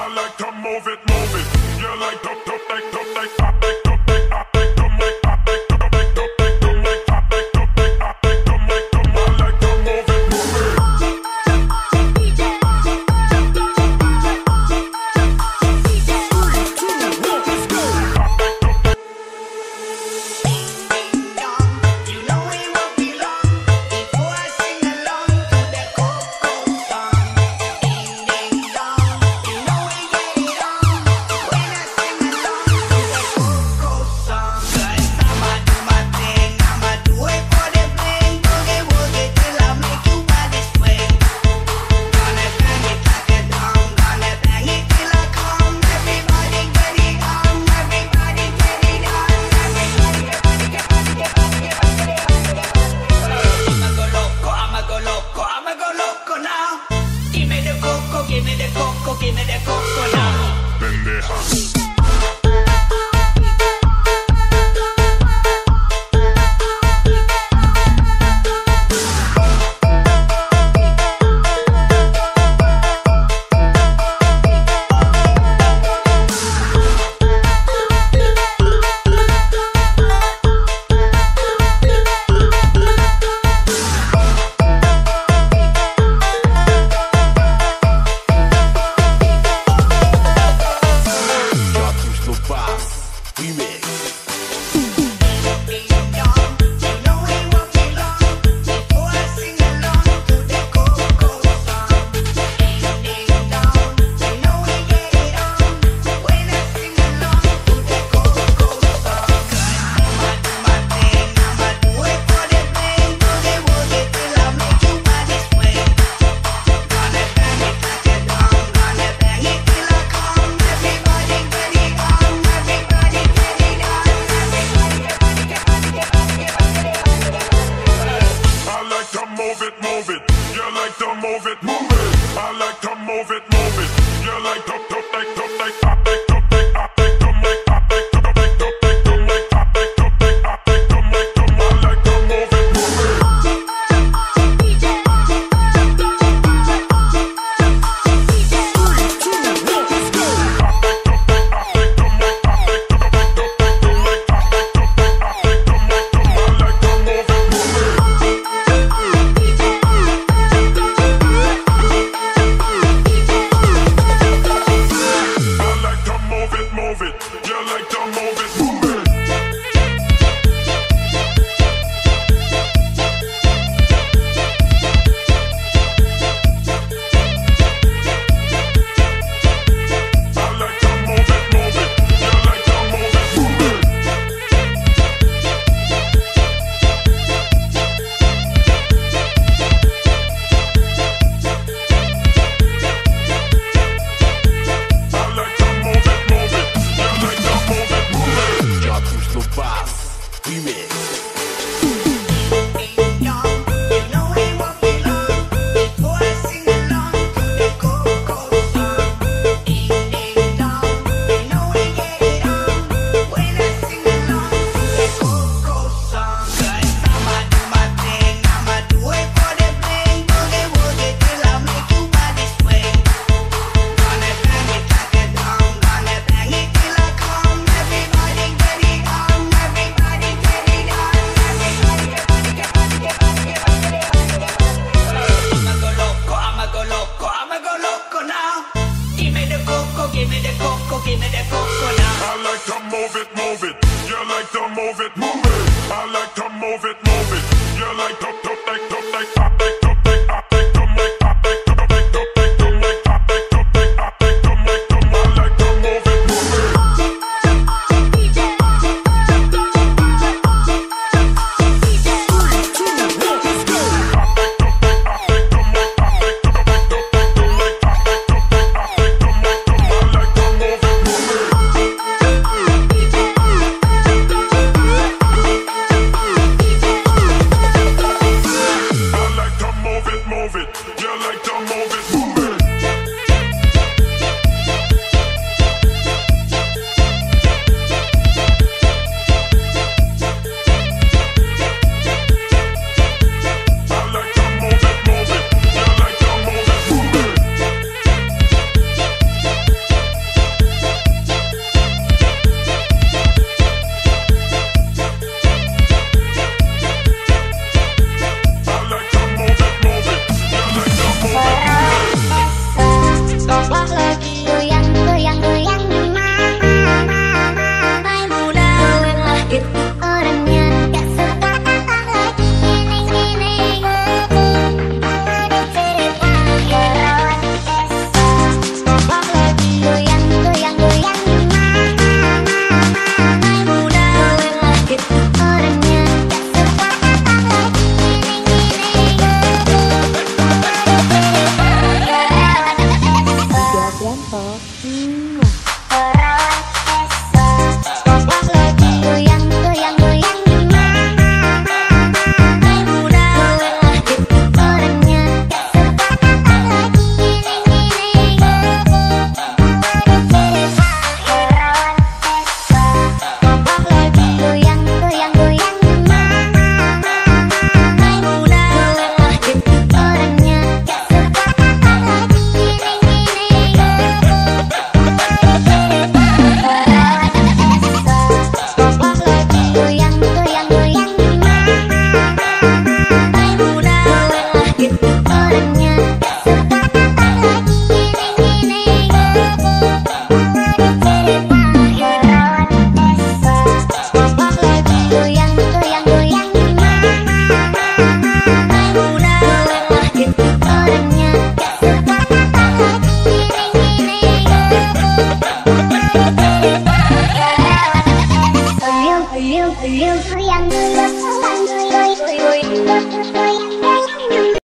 I like to move it, move it. You like to, to, to, to, to, to, to, to. move it, move it. You like to move it, move it. I like to move it, move it. You like to, to, like, to, like, to, like. like the moment. to move it, move it. You like to, to, like, to, to, like.